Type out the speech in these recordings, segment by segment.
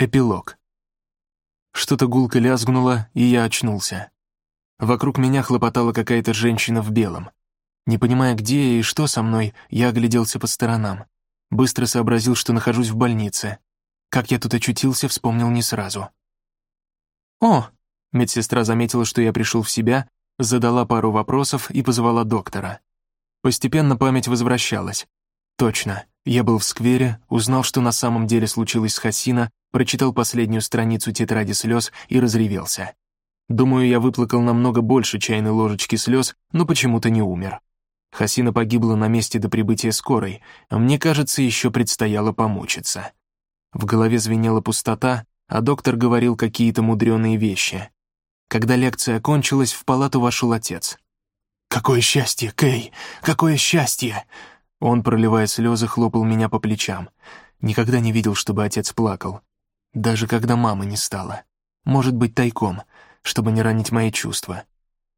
Эпилог. Что-то гулко лязгнуло, и я очнулся. Вокруг меня хлопотала какая-то женщина в белом. Не понимая, где я и что со мной, я огляделся по сторонам. Быстро сообразил, что нахожусь в больнице. Как я тут очутился, вспомнил не сразу. «О!» — медсестра заметила, что я пришел в себя, задала пару вопросов и позвала доктора. Постепенно память возвращалась. Точно, я был в сквере, узнал, что на самом деле случилось с Хасина, прочитал последнюю страницу тетради слез и разревелся. Думаю, я выплакал намного больше чайной ложечки слез, но почему-то не умер. Хасина погибла на месте до прибытия скорой, а мне кажется, еще предстояло помучиться. В голове звенела пустота, а доктор говорил какие-то мудреные вещи. Когда лекция окончилась, в палату вошел отец. «Какое счастье, Кей! Какое счастье!» Он, проливая слезы, хлопал меня по плечам. Никогда не видел, чтобы отец плакал. Даже когда мамы не стало. Может быть, тайком, чтобы не ранить мои чувства.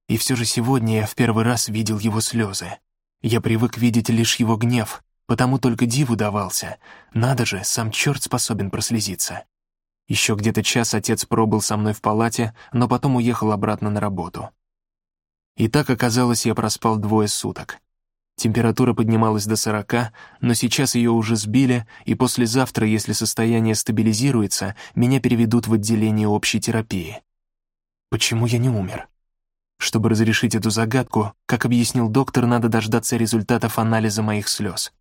И все же сегодня я в первый раз видел его слезы. Я привык видеть лишь его гнев, потому только диву давался. Надо же, сам черт способен прослезиться. Еще где-то час отец пробыл со мной в палате, но потом уехал обратно на работу. И так оказалось, я проспал двое суток. Температура поднималась до 40, но сейчас ее уже сбили, и послезавтра, если состояние стабилизируется, меня переведут в отделение общей терапии. Почему я не умер? Чтобы разрешить эту загадку, как объяснил доктор, надо дождаться результатов анализа моих слез.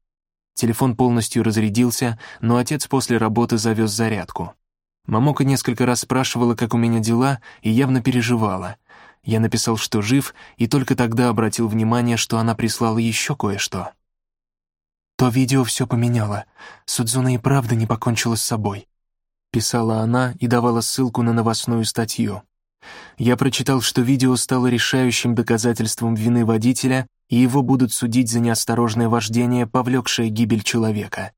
Телефон полностью разрядился, но отец после работы завез зарядку. Мамока несколько раз спрашивала, как у меня дела, и явно переживала — я написал, что жив, и только тогда обратил внимание, что она прислала еще кое-что. «То видео все поменяло. Судзуна и правда не покончила с собой», — писала она и давала ссылку на новостную статью. Я прочитал, что видео стало решающим доказательством вины водителя, и его будут судить за неосторожное вождение, повлекшее гибель человека.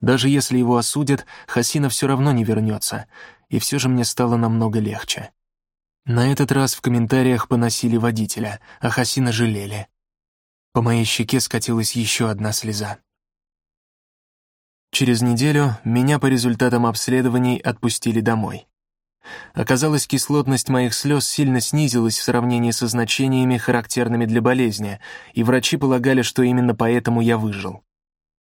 Даже если его осудят, Хасина все равно не вернется, и все же мне стало намного легче. На этот раз в комментариях поносили водителя, а Хасина жалели. По моей щеке скатилась еще одна слеза. Через неделю меня по результатам обследований отпустили домой. Оказалось, кислотность моих слез сильно снизилась в сравнении со значениями, характерными для болезни, и врачи полагали, что именно поэтому я выжил.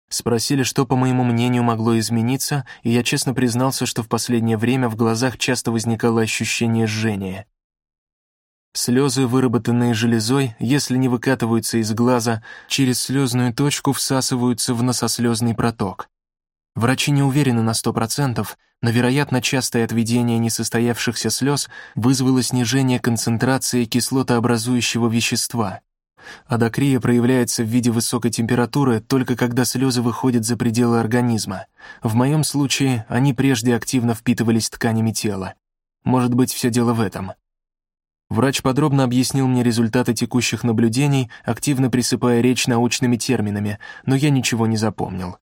Спросили, что, по моему мнению, могло измениться, и я честно признался, что в последнее время в глазах часто возникало ощущение жжения. Слезы, выработанные железой, если не выкатываются из глаза, через слезную точку всасываются в носослезный проток. Врачи не уверены на сто процентов, но, вероятно, частое отведение несостоявшихся слез вызвало снижение концентрации кислотообразующего вещества. Адокрия проявляется в виде высокой температуры только когда слезы выходят за пределы организма. В моем случае они прежде активно впитывались тканями тела. Может быть, все дело в этом. Врач подробно объяснил мне результаты текущих наблюдений, активно присыпая речь научными терминами, но я ничего не запомнил.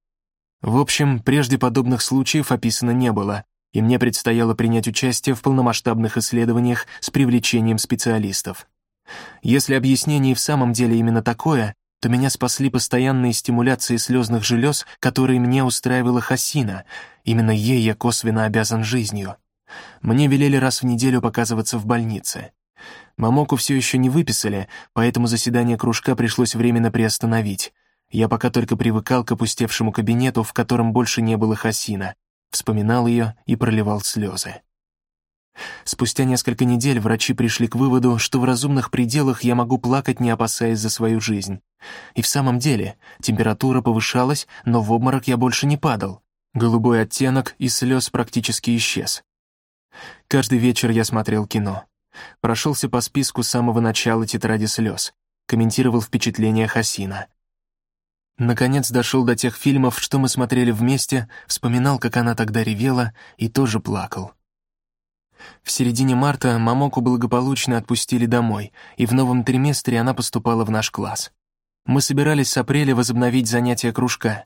В общем, прежде подобных случаев описано не было, и мне предстояло принять участие в полномасштабных исследованиях с привлечением специалистов. Если объяснение в самом деле именно такое, то меня спасли постоянные стимуляции слезных желез, которые мне устраивала Хасина. Именно ей я косвенно обязан жизнью. Мне велели раз в неделю показываться в больнице. Мамоку все еще не выписали, поэтому заседание кружка пришлось временно приостановить. Я пока только привыкал к опустевшему кабинету, в котором больше не было Хасина, вспоминал ее и проливал слезы. Спустя несколько недель врачи пришли к выводу, что в разумных пределах я могу плакать, не опасаясь за свою жизнь. И в самом деле, температура повышалась, но в обморок я больше не падал. Голубой оттенок и слез практически исчез. Каждый вечер я смотрел кино. Прошелся по списку с самого начала тетради слез, комментировал впечатления Хасина. Наконец дошел до тех фильмов, что мы смотрели вместе, вспоминал, как она тогда ревела, и тоже плакал. В середине марта Мамоку благополучно отпустили домой, и в новом триместре она поступала в наш класс. Мы собирались с апреля возобновить занятия кружка.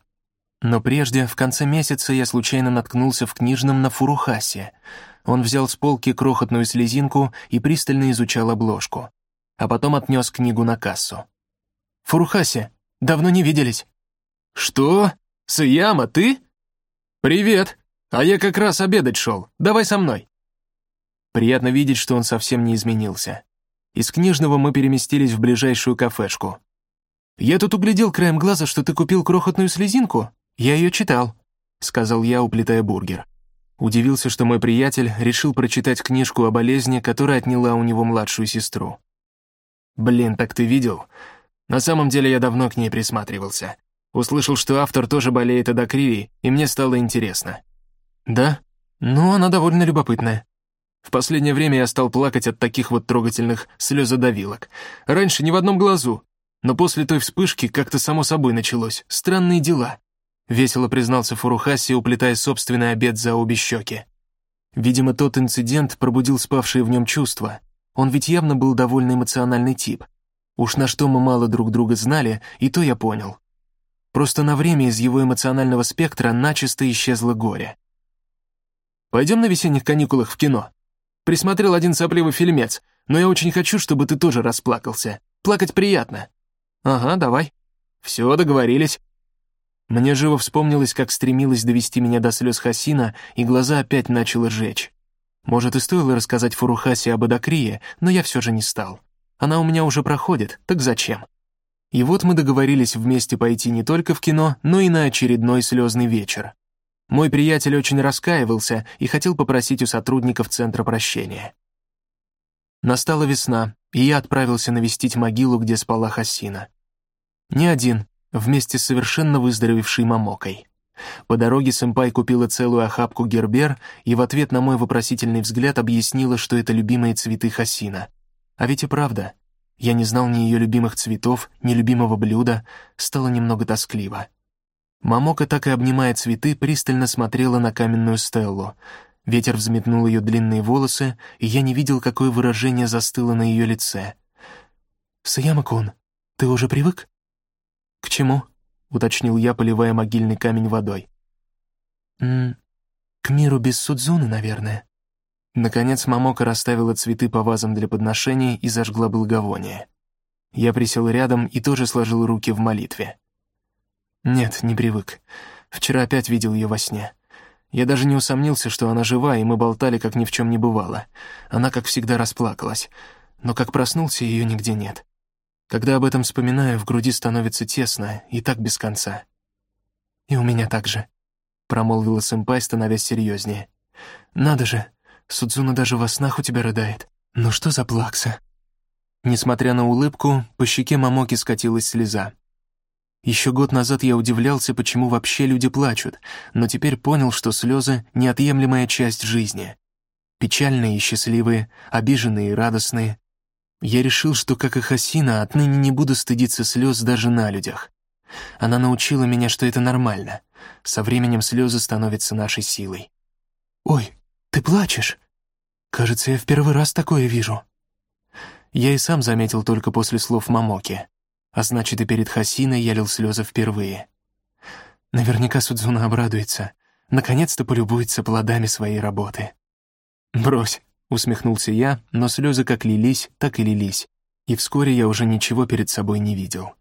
Но прежде, в конце месяца, я случайно наткнулся в книжном на Фурухасе. Он взял с полки крохотную слезинку и пристально изучал обложку. А потом отнес книгу на кассу. «Фурухасе, давно не виделись». «Что? Саяма, ты?» «Привет!» «А я как раз обедать шел. Давай со мной». Приятно видеть, что он совсем не изменился. Из книжного мы переместились в ближайшую кафешку. «Я тут углядел краем глаза, что ты купил крохотную слезинку. Я ее читал», — сказал я, уплетая бургер. Удивился, что мой приятель решил прочитать книжку о болезни, которая отняла у него младшую сестру. «Блин, так ты видел? На самом деле я давно к ней присматривался. Услышал, что автор тоже болеет эдокрией, и мне стало интересно». «Да? Ну, она довольно любопытная». В последнее время я стал плакать от таких вот трогательных слезодавилок. Раньше ни в одном глазу, но после той вспышки как-то само собой началось. Странные дела. Весело признался Фурухаси, уплетая собственный обед за обе щеки. Видимо, тот инцидент пробудил спавшие в нем чувства. Он ведь явно был довольно эмоциональный тип. Уж на что мы мало друг друга знали, и то я понял. Просто на время из его эмоционального спектра начисто исчезло горе. «Пойдем на весенних каникулах в кино?» Присмотрел один сопливый фильмец, но я очень хочу, чтобы ты тоже расплакался. Плакать приятно». «Ага, давай». «Все, договорились». Мне живо вспомнилось, как стремилась довести меня до слез Хасина, и глаза опять начало жечь. Может, и стоило рассказать Фурухасе об Адакрие, но я все же не стал. Она у меня уже проходит, так зачем? И вот мы договорились вместе пойти не только в кино, но и на очередной слезный вечер. Мой приятель очень раскаивался и хотел попросить у сотрудников Центра прощения. Настала весна, и я отправился навестить могилу, где спала Хасина. Не один, вместе с совершенно выздоровевшей Мамокой. По дороге сэмпай купила целую охапку гербер и в ответ на мой вопросительный взгляд объяснила, что это любимые цветы Хасина. А ведь и правда, я не знал ни ее любимых цветов, ни любимого блюда, стало немного тоскливо. Мамока, так и обнимая цветы, пристально смотрела на каменную стеллу. Ветер взметнул ее длинные волосы, и я не видел, какое выражение застыло на ее лице. «Саяма-кун, ты уже привык?» «К чему?» — уточнил я, поливая могильный камень водой. «М к миру без Судзуны, наверное». Наконец Мамока расставила цветы по вазам для подношений и зажгла благовоние. Я присел рядом и тоже сложил руки в молитве. Нет, не привык. Вчера опять видел ее во сне. Я даже не усомнился, что она жива, и мы болтали, как ни в чем не бывало. Она, как всегда, расплакалась. Но как проснулся, ее нигде нет. Когда об этом вспоминаю, в груди становится тесно, и так без конца. «И у меня так же», — промолвила сэмпай, становясь серьезнее. «Надо же, Судзуна даже во снах у тебя рыдает. Ну что за плакса?» Несмотря на улыбку, по щеке Мамоки скатилась слеза. Еще год назад я удивлялся, почему вообще люди плачут, но теперь понял, что слезы — неотъемлемая часть жизни. Печальные и счастливые, обиженные и радостные. Я решил, что, как и Хасина, отныне не буду стыдиться слез даже на людях. Она научила меня, что это нормально. Со временем слезы становятся нашей силой. «Ой, ты плачешь? Кажется, я в первый раз такое вижу». Я и сам заметил только после слов Мамоки а значит, и перед Хасиной я лил слезы впервые. Наверняка Судзуна обрадуется, наконец-то полюбуется плодами своей работы. «Брось», — усмехнулся я, но слезы как лились, так и лились, и вскоре я уже ничего перед собой не видел.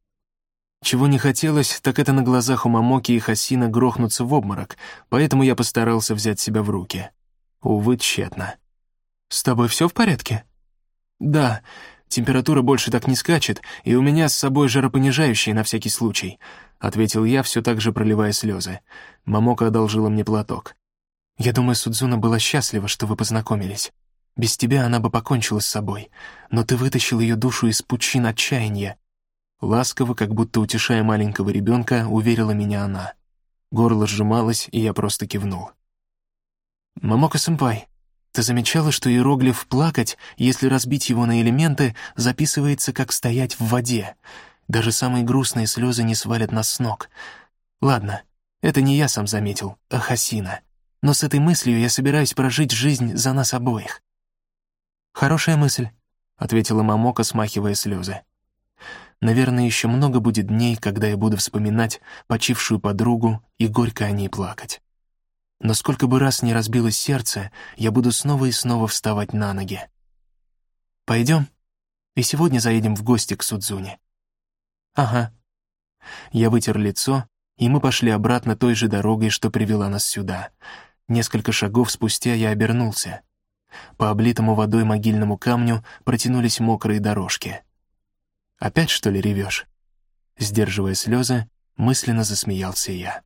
Чего не хотелось, так это на глазах у Мамоки и Хасина грохнуться в обморок, поэтому я постарался взять себя в руки. Увы, тщетно. «С тобой все в порядке?» «Да, Температура больше так не скачет, и у меня с собой жаропонижающий на всякий случай», — ответил я, все так же проливая слезы. Мамока одолжила мне платок. «Я думаю, Судзуна была счастлива, что вы познакомились. Без тебя она бы покончила с собой, но ты вытащил ее душу из пучин отчаяния». Ласково, как будто утешая маленького ребенка, уверила меня она. Горло сжималось, и я просто кивнул. «Мамока-сэмпай, ты замечала, что иероглиф «плакать», если разбить его на элементы, записывается как «стоять в воде». Даже самые грустные слезы не свалят нас с ног. Ладно, это не я сам заметил, а Хасина. Но с этой мыслью я собираюсь прожить жизнь за нас обоих. «Хорошая мысль», — ответила Мамока, смахивая слезы. «Наверное, еще много будет дней, когда я буду вспоминать почившую подругу и горько о ней плакать». Но сколько бы раз ни разбилось сердце, я буду снова и снова вставать на ноги. Пойдем? И сегодня заедем в гости к Судзуне. Ага. Я вытер лицо, и мы пошли обратно той же дорогой, что привела нас сюда. Несколько шагов спустя я обернулся. По облитому водой могильному камню протянулись мокрые дорожки. «Опять, что ли, ревешь?» Сдерживая слезы, мысленно засмеялся я.